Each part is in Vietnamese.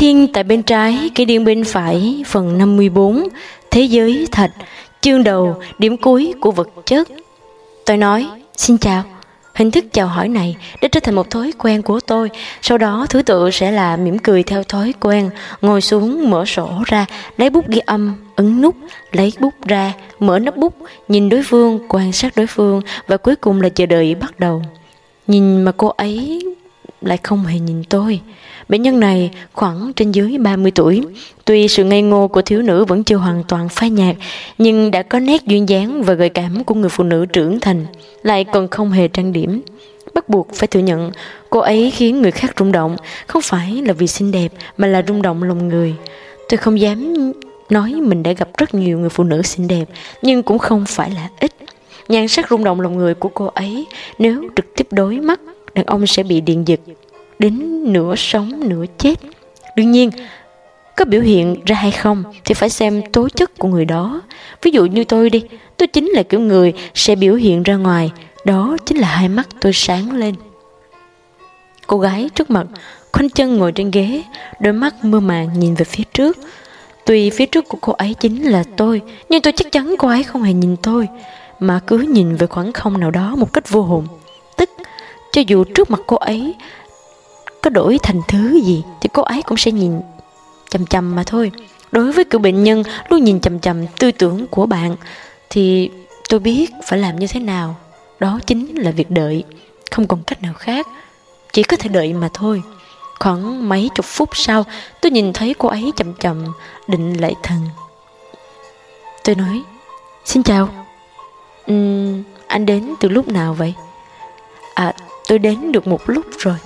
Thiên tại bên trái, cái điên bên phải, phần 54, thế giới thật chương đầu, điểm cuối của vật chất. Tôi nói, xin chào. Hình thức chào hỏi này đã trở thành một thói quen của tôi. Sau đó thứ tự sẽ là mỉm cười theo thói quen, ngồi xuống mở sổ ra, lấy bút ghi âm, ấn nút, lấy bút ra, mở nắp bút, nhìn đối phương, quan sát đối phương và cuối cùng là chờ đợi bắt đầu. Nhìn mà cô ấy lại không hề nhìn tôi. Bệnh nhân này khoảng trên dưới 30 tuổi. Tuy sự ngây ngô của thiếu nữ vẫn chưa hoàn toàn phai nhạt, nhưng đã có nét duyên dáng và gợi cảm của người phụ nữ trưởng thành, lại còn không hề trang điểm. Bắt buộc phải thừa nhận, cô ấy khiến người khác rung động, không phải là vì xinh đẹp mà là rung động lòng người. Tôi không dám nói mình đã gặp rất nhiều người phụ nữ xinh đẹp, nhưng cũng không phải là ít. Nhan sắc rung động lòng người của cô ấy nếu trực tiếp đối mắt, đàn ông sẽ bị điện giật đến nửa sống nửa chết. Đương nhiên, có biểu hiện ra hay không thì phải xem tố chất của người đó. Ví dụ như tôi đi, tôi chính là kiểu người sẽ biểu hiện ra ngoài, đó chính là hai mắt tôi sáng lên. Cô gái trước mặt khoanh chân ngồi trên ghế, đôi mắt mơ màng nhìn về phía trước. Tuy phía trước của cô ấy chính là tôi, nhưng tôi chắc chắn cô ấy không hề nhìn tôi, mà cứ nhìn về khoảng không nào đó một cách vô hồn. Tức, cho dù trước mặt cô ấy có đổi thành thứ gì thì cô ấy cũng sẽ nhìn chầm chầm mà thôi. Đối với cựu bệnh nhân luôn nhìn chầm chầm tư tưởng của bạn thì tôi biết phải làm như thế nào. Đó chính là việc đợi không còn cách nào khác chỉ có thể đợi mà thôi. Khoảng mấy chục phút sau tôi nhìn thấy cô ấy chậm chậm định lại thần. Tôi nói xin chào. Uhm, anh đến từ lúc nào vậy? À tôi đến được một lúc rồi.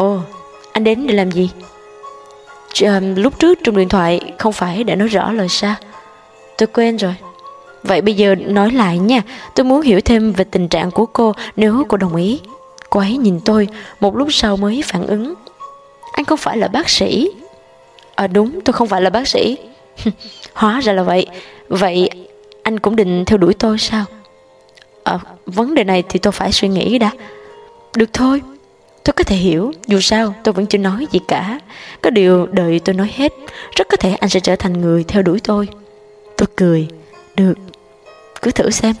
Ồ, anh đến để làm gì? À, lúc trước trong điện thoại không phải đã nói rõ lời sao? Tôi quên rồi. Vậy bây giờ nói lại nha, tôi muốn hiểu thêm về tình trạng của cô nếu cô đồng ý. Cô ấy nhìn tôi, một lúc sau mới phản ứng. Anh không phải là bác sĩ. À đúng, tôi không phải là bác sĩ. Hóa ra là vậy. Vậy anh cũng định theo đuổi tôi sao? À, vấn đề này thì tôi phải suy nghĩ đã. Được thôi, Tôi có thể hiểu, dù sao tôi vẫn chưa nói gì cả. Có điều đợi tôi nói hết, rất có thể anh sẽ trở thành người theo đuổi tôi. Tôi cười, được, cứ thử xem.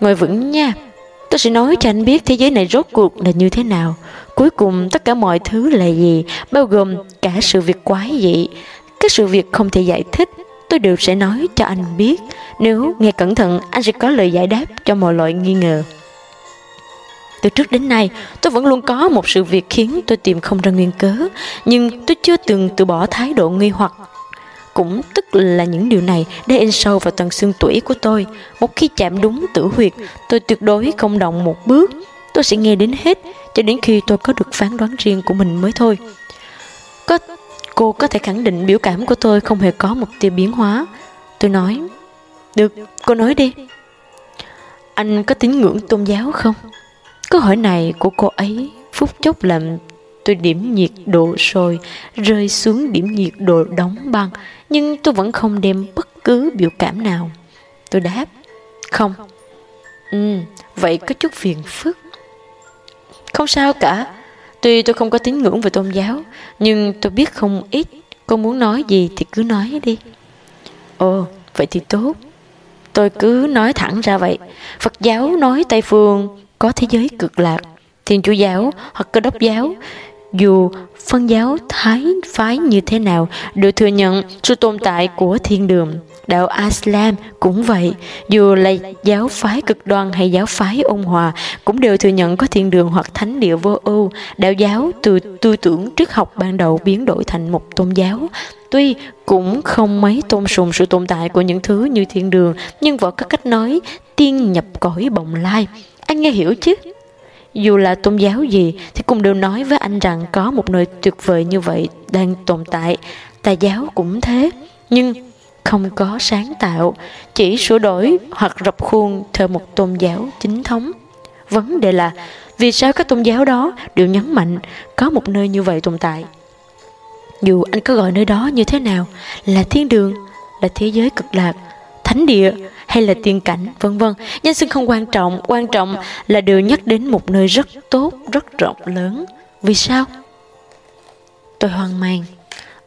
Ngồi vững nha, tôi sẽ nói cho anh biết thế giới này rốt cuộc là như thế nào. Cuối cùng tất cả mọi thứ là gì, bao gồm cả sự việc quái dị, các sự việc không thể giải thích, tôi đều sẽ nói cho anh biết. Nếu nghe cẩn thận, anh sẽ có lời giải đáp cho mọi loại nghi ngờ. Từ trước đến nay, tôi vẫn luôn có một sự việc khiến tôi tìm không ra nguyên cớ, nhưng tôi chưa từng từ bỏ thái độ nghi hoặc. Cũng tức là những điều này đã in sâu vào tầng xương tủy của tôi. Một khi chạm đúng tử huyệt, tôi tuyệt đối không động một bước. Tôi sẽ nghe đến hết, cho đến khi tôi có được phán đoán riêng của mình mới thôi. Có, cô có thể khẳng định biểu cảm của tôi không hề có một tia biến hóa. Tôi nói, được, cô nói đi. Anh có tín ngưỡng tôn giáo không? Câu hỏi này của cô ấy phút chốc làm tôi điểm nhiệt độ sôi rơi xuống điểm nhiệt độ đóng băng nhưng tôi vẫn không đem bất cứ biểu cảm nào. Tôi đáp, không. Ừ, vậy có chút phiền phức. Không sao cả. Tuy tôi không có tín ngưỡng về tôn giáo, nhưng tôi biết không ít. Cô muốn nói gì thì cứ nói đi. Ồ, vậy thì tốt. Tôi cứ nói thẳng ra vậy. Phật giáo nói Tây Phương có thế giới cực lạc, thiên chúa giáo hoặc cơ đốc giáo. Dù phân giáo thái phái như thế nào, đều thừa nhận sự tồn tại của thiên đường. Đạo Islam cũng vậy. Dù là giáo phái cực đoan hay giáo phái ôn hòa, cũng đều thừa nhận có thiên đường hoặc thánh địa vô ưu. Đạo giáo từ tư tưởng triết học ban đầu biến đổi thành một tôn giáo. Tuy cũng không mấy tôn sùng sự tồn tại của những thứ như thiên đường, nhưng vẫn có cách nói tiên nhập cõi bồng lai anh nghe hiểu chứ? Dù là tôn giáo gì thì cũng đều nói với anh rằng có một nơi tuyệt vời như vậy đang tồn tại. Tà giáo cũng thế, nhưng không có sáng tạo, chỉ sửa đổi hoặc rập khuôn theo một tôn giáo chính thống. Vấn đề là vì sao các tôn giáo đó đều nhấn mạnh có một nơi như vậy tồn tại? Dù anh có gọi nơi đó như thế nào, là thiên đường, là thế giới cực lạc, thánh địa hay là tiên cảnh, vân vân. Danh xưng không quan trọng, quan trọng là đều nhắc đến một nơi rất tốt, rất rộng lớn. Vì sao? Tôi hoang mang.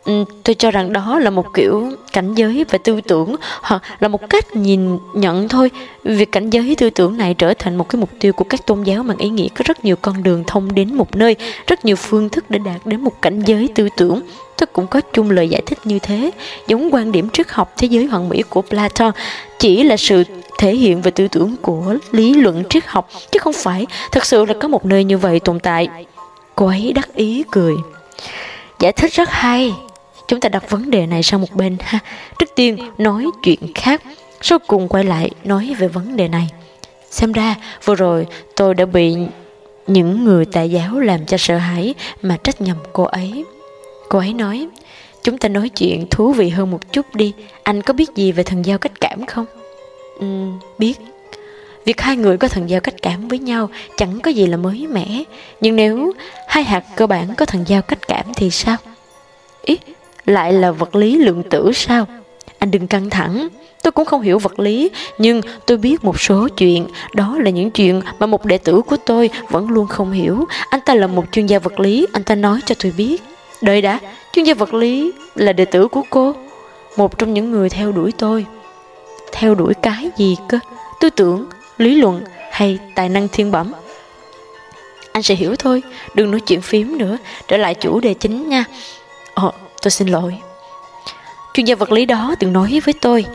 Ừ, tôi cho rằng đó là một kiểu cảnh giới và tư tưởng hoặc là một cách nhìn nhận thôi việc cảnh giới tư tưởng này trở thành một cái mục tiêu của các tôn giáo mang ý nghĩa có rất nhiều con đường thông đến một nơi rất nhiều phương thức để đạt đến một cảnh giới tư tưởng tôi cũng có chung lời giải thích như thế giống quan điểm triết học thế giới hoàn mỹ của plato chỉ là sự thể hiện về tư tưởng của lý luận triết học chứ không phải thật sự là có một nơi như vậy tồn tại cô ấy đắc ý cười giải thích rất hay Chúng ta đặt vấn đề này sang một bên ha. Trước tiên nói chuyện khác, sau cùng quay lại nói về vấn đề này. Xem ra vừa rồi tôi đã bị những người tại giáo làm cho sợ hãi mà trách nhầm cô ấy. Cô ấy nói, chúng ta nói chuyện thú vị hơn một chút đi. Anh có biết gì về thần giao cách cảm không? Ừ, biết. Việc hai người có thần giao cách cảm với nhau chẳng có gì là mới mẻ. Nhưng nếu hai hạt cơ bản có thần giao cách cảm thì sao? Ý, lại là vật lý lượng tử sao? Anh đừng căng thẳng, tôi cũng không hiểu vật lý, nhưng tôi biết một số chuyện, đó là những chuyện mà một đệ tử của tôi vẫn luôn không hiểu. Anh ta là một chuyên gia vật lý, anh ta nói cho tôi biết. Đợi đã, chuyên gia vật lý là đệ tử của cô, một trong những người theo đuổi tôi. Theo đuổi cái gì cơ? Tư tưởng, lý luận hay tài năng thiên bẩm? Anh sẽ hiểu thôi, đừng nói chuyện phím nữa, trở lại chủ đề chính nha. Ồ, tôi xin lỗi. Chuyên gia vật lý đó từng nói với tôi,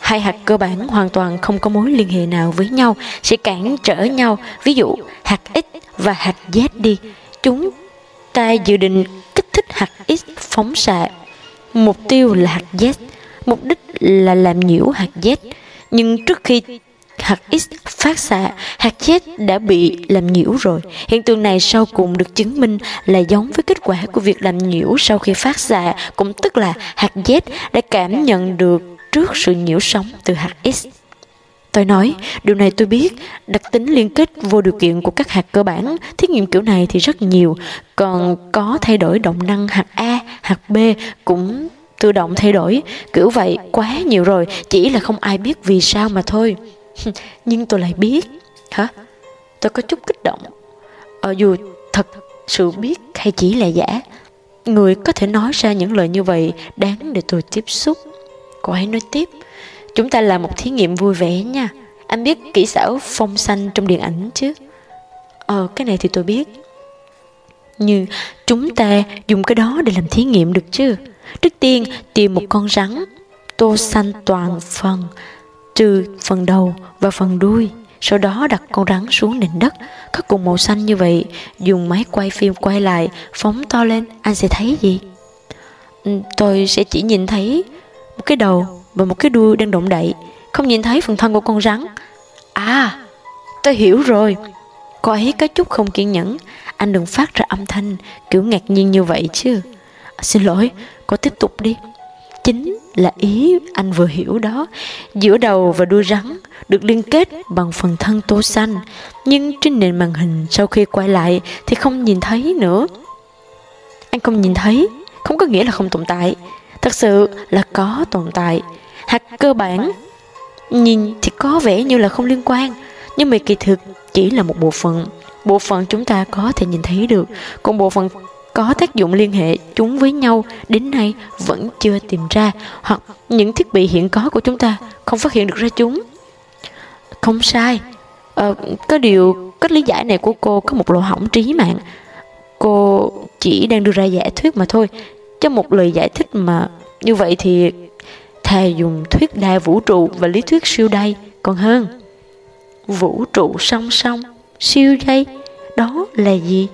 hai hạt cơ bản hoàn toàn không có mối liên hệ nào với nhau, sẽ cản trở nhau. Ví dụ, hạt X và hạt Z đi, chúng ta dự định thích hạt X phóng xạ. Mục tiêu là hạt Z, mục đích là làm nhiễu hạt Z. Nhưng trước khi hạt X phát xạ, hạt Z đã bị làm nhiễu rồi. Hiện tượng này sau cùng được chứng minh là giống với kết quả của việc làm nhiễu sau khi phát xạ, cũng tức là hạt Z đã cảm nhận được trước sự nhiễu sóng từ hạt X. Tôi nói, điều này tôi biết, đặc tính liên kết vô điều kiện của các hạt cơ bản, thí nghiệm kiểu này thì rất nhiều, còn có thay đổi động năng hạt A, hạt B cũng tự động thay đổi, kiểu vậy quá nhiều rồi, chỉ là không ai biết vì sao mà thôi. nhưng tôi lại biết. Hả? Tôi có chút kích động. Ờ, dù thật sự biết hay chỉ là giả người có thể nói ra những lời như vậy đáng để tôi tiếp xúc. Cô ấy nói tiếp chúng ta làm một thí nghiệm vui vẻ nha. Anh biết kỹ xảo phong xanh trong điện ảnh chứ? Ờ cái này thì tôi biết. Nhưng chúng ta dùng cái đó để làm thí nghiệm được chứ? Trước tiên, tìm một con rắn. Tô xanh toàn phần, trừ phần đầu và phần đuôi. Sau đó đặt con rắn xuống nền đất. Các cùng màu xanh như vậy, dùng máy quay phim quay lại, phóng to lên. Anh sẽ thấy gì? Ừ, tôi sẽ chỉ nhìn thấy một cái đầu và một cái đuôi đang động đậy. Không nhìn thấy phần thân của con rắn. À tôi hiểu rồi. Cô ấy có chút không kiên nhẫn. Anh đừng phát ra âm thanh kiểu ngạc nhiên như vậy chứ. Xin lỗi, cô tiếp tục đi. Chính là ý anh vừa hiểu đó. Giữa đầu và đuôi rắn được liên kết bằng phần thân tô xanh, nhưng trên nền màn hình sau khi quay lại thì không nhìn thấy nữa. Anh không nhìn thấy, không có nghĩa là không tồn tại. Thật sự là có tồn tại hạt cơ bản. Nhìn thì có vẻ như là không liên quan nhưng mà kỳ thực chỉ là một bộ phận. Bộ phận chúng ta có thể nhìn thấy được còn bộ phận có tác dụng liên hệ chúng với nhau đến nay vẫn chưa tìm ra hoặc những thiết bị hiện có của chúng ta không phát hiện được ra chúng. Không sai. Ờ, có điều cách lý giải này của cô có một lỗ hỏng trí mạng. Cô chỉ đang đưa ra giả thuyết mà thôi. Cho một lời giải thích mà như vậy thì thà dùng thuyết đa vũ trụ và lý thuyết siêu đay còn hơn vũ trụ song song siêu dây đó là gì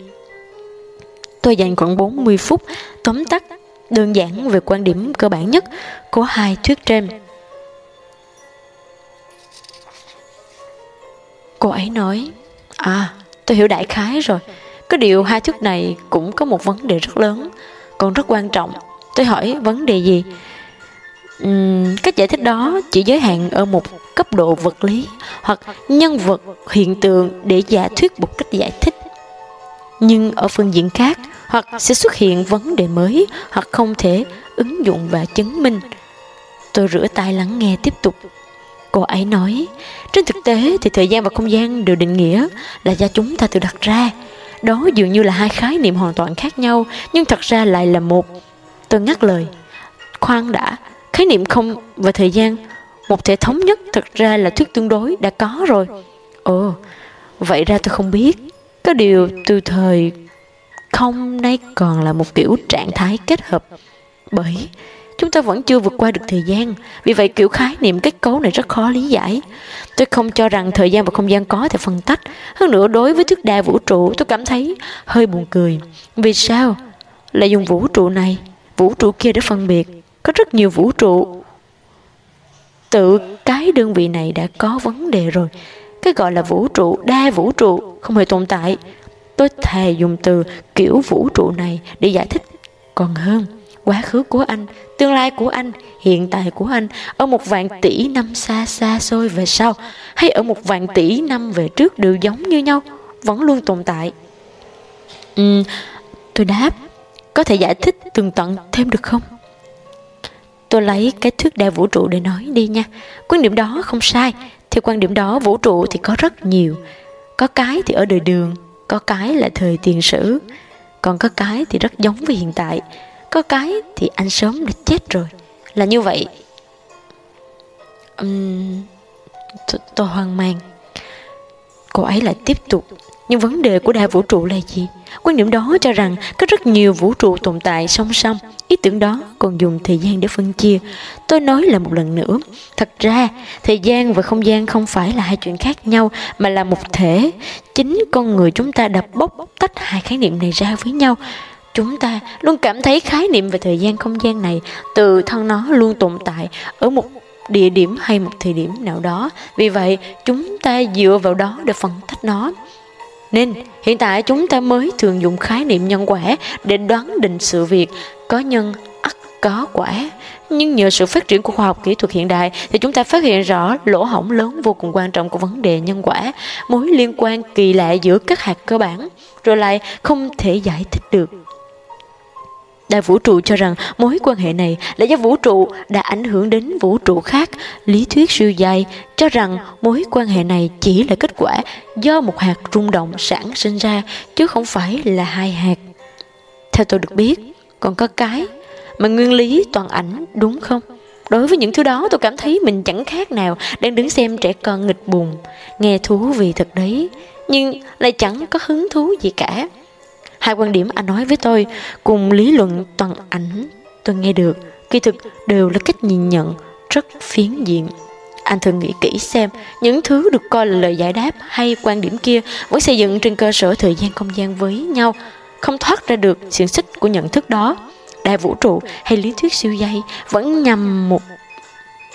Tôi dành khoảng 40 phút tóm tắt đơn giản về quan điểm cơ bản nhất của hai thuyết trên. Cô ấy nói, à, tôi hiểu đại khái rồi. Có điều hai thuyết này cũng có một vấn đề rất lớn, còn rất quan trọng. Tôi hỏi vấn đề gì? Uhm, cách giải thích đó chỉ giới hạn ở một cấp độ vật lý hoặc nhân vật hiện tượng để giả thuyết một cách giải thích nhưng ở phương diện khác hoặc sẽ xuất hiện vấn đề mới hoặc không thể ứng dụng và chứng minh tôi rửa tay lắng nghe tiếp tục cô ấy nói trên thực tế thì thời gian và không gian đều định nghĩa là do chúng ta tự đặt ra đó dường như là hai khái niệm hoàn toàn khác nhau, nhưng thật ra lại là một. Tôi ngắt lời. Khoan đã, khái niệm không và thời gian, một thể thống nhất thật ra là thuyết tương đối đã có rồi. Ồ, vậy ra tôi không biết. Có điều từ thời không nay còn là một kiểu trạng thái kết hợp. Bởi chúng ta vẫn chưa vượt qua được thời gian vì vậy kiểu khái niệm kết cấu này rất khó lý giải tôi không cho rằng thời gian và không gian có thể phân tách hơn nữa đối với thuyết đa vũ trụ tôi cảm thấy hơi buồn cười vì sao lại dùng vũ trụ này vũ trụ kia để phân biệt có rất nhiều vũ trụ tự cái đơn vị này đã có vấn đề rồi cái gọi là vũ trụ đa vũ trụ không hề tồn tại tôi thề dùng từ kiểu vũ trụ này để giải thích còn hơn quá khứ của anh, tương lai của anh, hiện tại của anh ở một vạn tỷ năm xa xa xôi về sau hay ở một vạn tỷ năm về trước đều giống như nhau, vẫn luôn tồn tại. Ừ, tôi đáp, có thể giải thích tường tận thêm được không? Tôi lấy cái thuyết đa vũ trụ để nói đi nha. Quan điểm đó không sai. Theo quan điểm đó, vũ trụ thì có rất nhiều. Có cái thì ở đời đường, có cái là thời tiền sử, còn có cái thì rất giống với hiện tại có cái thì anh sớm đã chết rồi là như vậy um, tôi hoang mang cô ấy lại tiếp tục nhưng vấn đề của đại vũ trụ là gì? Quan điểm đó cho rằng có rất nhiều vũ trụ tồn tại song song. Ý tưởng đó còn dùng thời gian để phân chia. Tôi nói là một lần nữa. Thật ra, thời gian và không gian không phải là hai chuyện khác nhau, mà là một thể. Chính con người chúng ta đập bóc tách hai khái niệm này ra với nhau. Chúng ta luôn cảm thấy khái niệm về thời gian không gian này từ thân nó luôn tồn tại ở một địa điểm hay một thời điểm nào đó. Vì vậy, chúng ta dựa vào đó để phân tách nó nên, hiện tại chúng ta mới thường dùng khái niệm nhân quả để đoán định sự việc có nhân ắt có quả. Nhưng nhờ sự phát triển của khoa học kỹ thuật hiện đại thì chúng ta phát hiện rõ lỗ hổng lớn vô cùng quan trọng của vấn đề nhân quả, mối liên quan kỳ lạ giữa các hạt cơ bản, rồi lại không thể giải thích được. Đại vũ trụ cho rằng mối quan hệ này là do vũ trụ đã ảnh hưởng đến vũ trụ khác. Lý thuyết siêu dài cho rằng mối quan hệ này chỉ là kết quả do một hạt rung động sản sinh ra chứ không phải là hai hạt. Theo tôi được biết, còn có cái mà nguyên lý toàn ảnh đúng không? Đối với những thứ đó tôi cảm thấy mình chẳng khác nào đang đứng xem trẻ con nghịch bùn. Nghe thú vị thật đấy, nhưng lại chẳng có hứng thú gì cả. Hai quan điểm anh nói với tôi cùng lý luận toàn ảnh tôi nghe được kỳ thực đều là cách nhìn nhận rất phiến diện. Anh thường nghĩ kỹ xem những thứ được coi là lời giải đáp hay quan điểm kia vẫn xây dựng trên cơ sở thời gian không gian với nhau, không thoát ra được xiển xích của nhận thức đó. Đại vũ trụ hay lý thuyết siêu dây vẫn nhằm một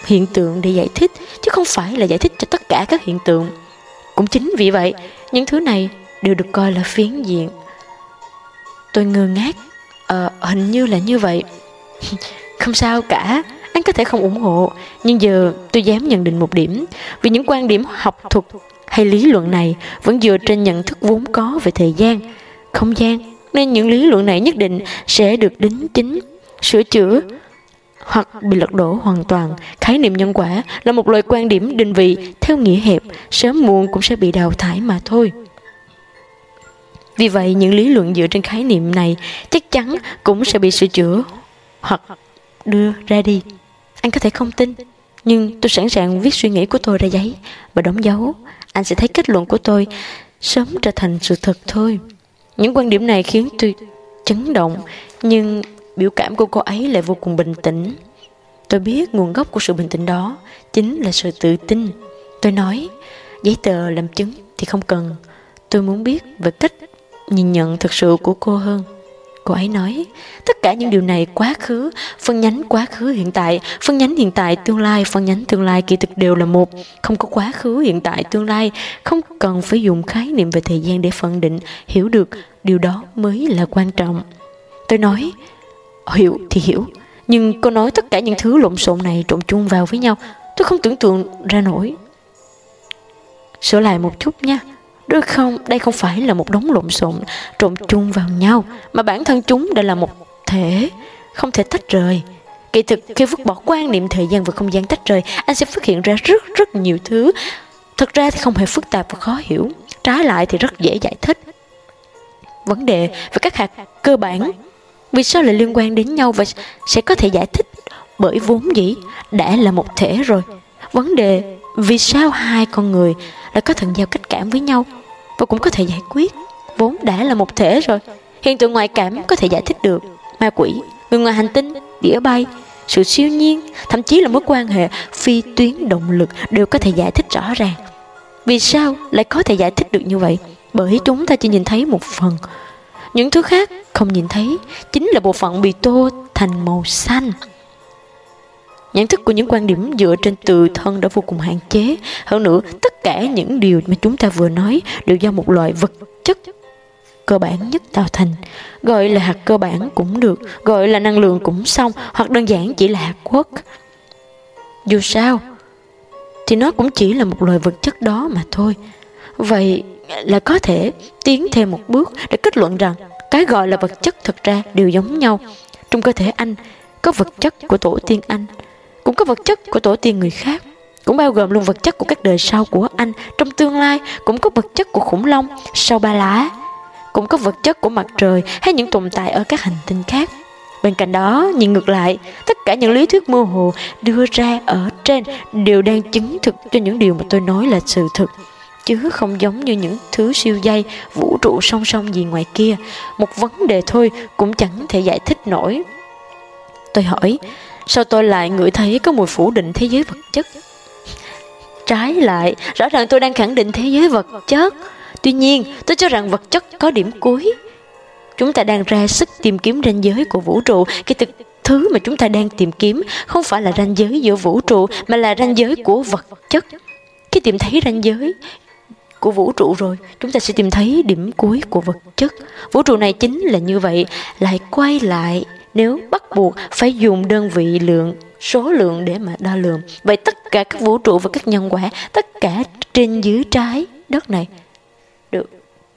hiện tượng để giải thích chứ không phải là giải thích cho tất cả các hiện tượng. Cũng chính vì vậy, những thứ này đều được coi là phiến diện Tôi ngơ ngác Ờ hình như là như vậy Không sao cả Anh có thể không ủng hộ Nhưng giờ tôi dám nhận định một điểm Vì những quan điểm học thuật hay lý luận này Vẫn dựa trên nhận thức vốn có về thời gian Không gian Nên những lý luận này nhất định sẽ được đính chính Sửa chữa hoặc bị lật đổ hoàn toàn. Khái niệm nhân quả là một loại quan điểm định vị theo nghĩa hẹp, sớm muộn cũng sẽ bị đào thải mà thôi. Vì vậy, những lý luận dựa trên khái niệm này chắc chắn cũng sẽ bị sửa chữa hoặc đưa ra đi. Anh có thể không tin, nhưng tôi sẵn sàng viết suy nghĩ của tôi ra giấy và đóng dấu. Anh sẽ thấy kết luận của tôi sớm trở thành sự thật thôi. Những quan điểm này khiến tôi chấn động, nhưng biểu cảm của cô ấy lại vô cùng bình tĩnh. Tôi biết nguồn gốc của sự bình tĩnh đó chính là sự tự tin. Tôi nói, giấy tờ làm chứng thì không cần. Tôi muốn biết về cách nhìn nhận thực sự của cô hơn. Cô ấy nói, tất cả những điều này quá khứ, phân nhánh quá khứ hiện tại. Phân nhánh hiện tại tương lai, phân nhánh tương lai kỳ thực đều là một. Không có quá khứ hiện tại tương lai, không cần phải dùng khái niệm về thời gian để phân định, hiểu được. Điều đó mới là quan trọng. Tôi nói, hiểu thì hiểu, nhưng cô nói tất cả những thứ lộn xộn này trộn chung vào với nhau, tôi không tưởng tượng ra nổi. Sửa lại một chút nha. Đôi không, đây không phải là một đống lộn xộn trộn chung vào nhau, mà bản thân chúng đã là một thể, không thể tách rời. Kỳ thực, khi vứt bỏ quan niệm thời gian và không gian tách rời, anh sẽ phát hiện ra rất rất nhiều thứ. Thật ra thì không hề phức tạp và khó hiểu, trái lại thì rất dễ giải thích. vấn đề về các hạt cơ bản vì sao lại liên quan đến nhau và sẽ có thể giải thích bởi vốn dĩ đã là một thể rồi vấn đề vì sao hai con người lại có thần giao cách cảm với nhau và cũng có thể giải quyết? Vốn đã là một thể rồi. Hiện tượng ngoại cảm có thể giải thích được. Ma quỷ, người ngoài hành tinh, đĩa bay, sự siêu nhiên, thậm chí là mối quan hệ phi tuyến động lực đều có thể giải thích rõ ràng. Vì sao lại có thể giải thích được như vậy? Bởi chúng ta chỉ nhìn thấy một phần. Những thứ khác không nhìn thấy, chính là bộ phận bị tô thành màu xanh nhận thức của những quan điểm dựa trên tự thân đã vô cùng hạn chế. Hơn nữa, tất cả những điều mà chúng ta vừa nói đều do một loại vật chất cơ bản nhất tạo thành. Gọi là hạt cơ bản cũng được, gọi là năng lượng cũng xong, hoặc đơn giản chỉ là hạt quốc. Dù sao, thì nó cũng chỉ là một loại vật chất đó mà thôi. Vậy là có thể tiến thêm một bước để kết luận rằng cái gọi là vật chất thực ra đều giống nhau. Trong cơ thể anh có vật chất của tổ tiên anh cũng có vật chất của tổ tiên người khác. Cũng bao gồm luôn vật chất của các đời sau của anh. Trong tương lai, cũng có vật chất của khủng long sau ba lá. Cũng có vật chất của mặt trời hay những tồn tại ở các hành tinh khác. Bên cạnh đó, nhìn ngược lại, tất cả những lý thuyết mơ hồ đưa ra ở trên đều đang chứng thực cho những điều mà tôi nói là sự thực. Chứ không giống như những thứ siêu dây, vũ trụ song song gì ngoài kia. Một vấn đề thôi cũng chẳng thể giải thích nổi. Tôi hỏi sao tôi lại ngửi thấy có mùi phủ định thế giới vật chất? Trái lại, rõ ràng tôi đang khẳng định thế giới vật chất. Tuy nhiên, tôi cho rằng vật chất có điểm cuối. Chúng ta đang ra sức tìm kiếm ranh giới của vũ trụ. Cái thực, thứ mà chúng ta đang tìm kiếm không phải là ranh giới giữa vũ trụ, mà là ranh giới của vật chất. Khi tìm thấy ranh giới của vũ trụ rồi, chúng ta sẽ tìm thấy điểm cuối của vật chất. Vũ trụ này chính là như vậy, lại quay lại nếu bắt buộc phải dùng đơn vị lượng, số lượng để mà đo lường, vậy tất cả các vũ trụ và các nhân quả, tất cả trên dưới trái đất này được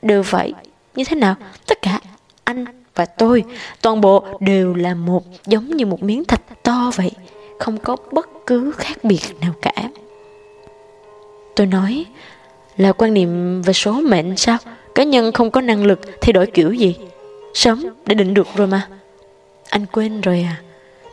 đều vậy như thế nào? Tất cả anh và tôi, toàn bộ đều là một, giống như một miếng thạch to vậy, không có bất cứ khác biệt nào cả. Tôi nói, là quan niệm về số mệnh sao? Cá nhân không có năng lực thay đổi kiểu gì. Sớm đã định được rồi mà anh quên rồi à.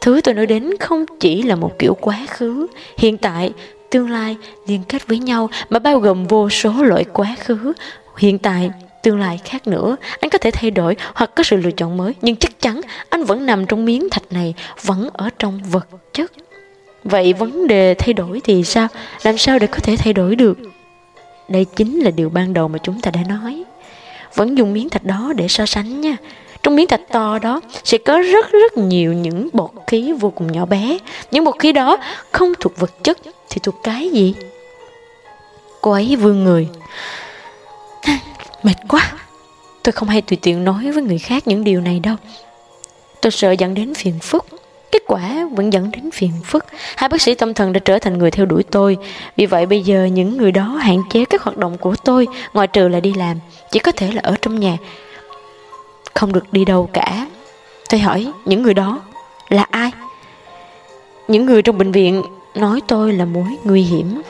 Thứ tôi nói đến không chỉ là một kiểu quá khứ. Hiện tại, tương lai liên kết với nhau mà bao gồm vô số loại quá khứ. Hiện tại, tương lai khác nữa. Anh có thể thay đổi hoặc có sự lựa chọn mới, nhưng chắc chắn anh vẫn nằm trong miếng thạch này, vẫn ở trong vật chất. Vậy vấn đề thay đổi thì sao? Làm sao để có thể thay đổi được? Đây chính là điều ban đầu mà chúng ta đã nói. Vẫn dùng miếng thạch đó để so sánh nha trong miếng thịt to đó sẽ có rất rất nhiều những bọt khí vô cùng nhỏ bé. Những bọt khí đó không thuộc vật chất thì thuộc cái gì? Cô ấy vương người. Mệt quá. Tôi không hay tùy tiện nói với người khác những điều này đâu. Tôi sợ dẫn đến phiền phức. Kết quả vẫn dẫn đến phiền phức. Hai bác sĩ tâm thần đã trở thành người theo đuổi tôi. Vì vậy bây giờ những người đó hạn chế các hoạt động của tôi, ngoại trừ là đi làm. Chỉ có thể là ở trong nhà không được đi đâu cả. Tôi hỏi những người đó là ai? Những người trong bệnh viện nói tôi là mối nguy hiểm.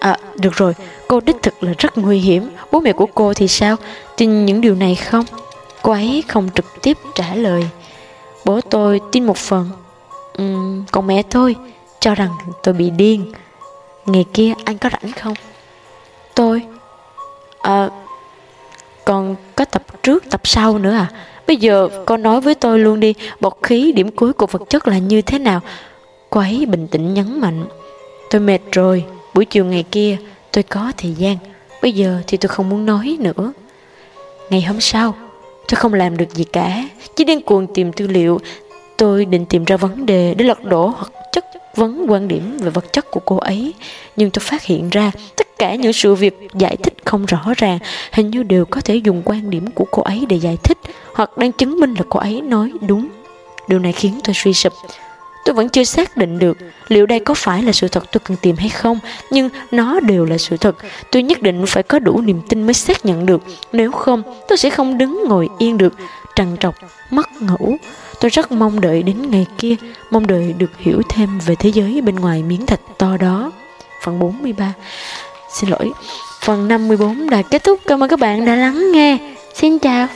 À được rồi cô đích thực là rất nguy hiểm. Bố mẹ của cô thì sao? Tin những điều này không? Cô ấy không trực tiếp trả lời. Bố tôi tin một phần. Uhm, còn mẹ tôi cho rằng tôi bị điên. Ngày kia anh có rảnh không? Tôi? À, còn có tập trước, tập sau nữa à? Bây giờ con nói với tôi luôn đi, bọt khí điểm cuối của vật chất là như thế nào? Cô ấy bình tĩnh nhấn mạnh. Tôi mệt rồi, buổi chiều ngày kia tôi có thời gian. Bây giờ thì tôi không muốn nói nữa. Ngày hôm sau, tôi không làm được gì cả. Chỉ điên cuồng tìm tư liệu. Tôi định tìm ra vấn đề để lật đổ hoặc vấn quan điểm về vật chất của cô ấy, nhưng tôi phát hiện ra tất cả những sự việc giải thích không rõ ràng, hình như đều có thể dùng quan điểm của cô ấy để giải thích, hoặc đang chứng minh là cô ấy nói đúng. Điều này khiến tôi suy sụp. Tôi vẫn chưa xác định được liệu đây có phải là sự thật tôi cần tìm hay không, nhưng nó đều là sự thật. Tôi nhất định phải có đủ niềm tin mới xác nhận được. Nếu không, tôi sẽ không đứng ngồi yên được. Trằn trọc, mất ngủ tôi rất mong đợi đến ngày kia, mong đợi được hiểu thêm về thế giới bên ngoài miếng thịt to đó. Phần 43 xin lỗi. Phần 54 đã kết thúc. Cảm ơn các bạn đã lắng nghe. Xin chào.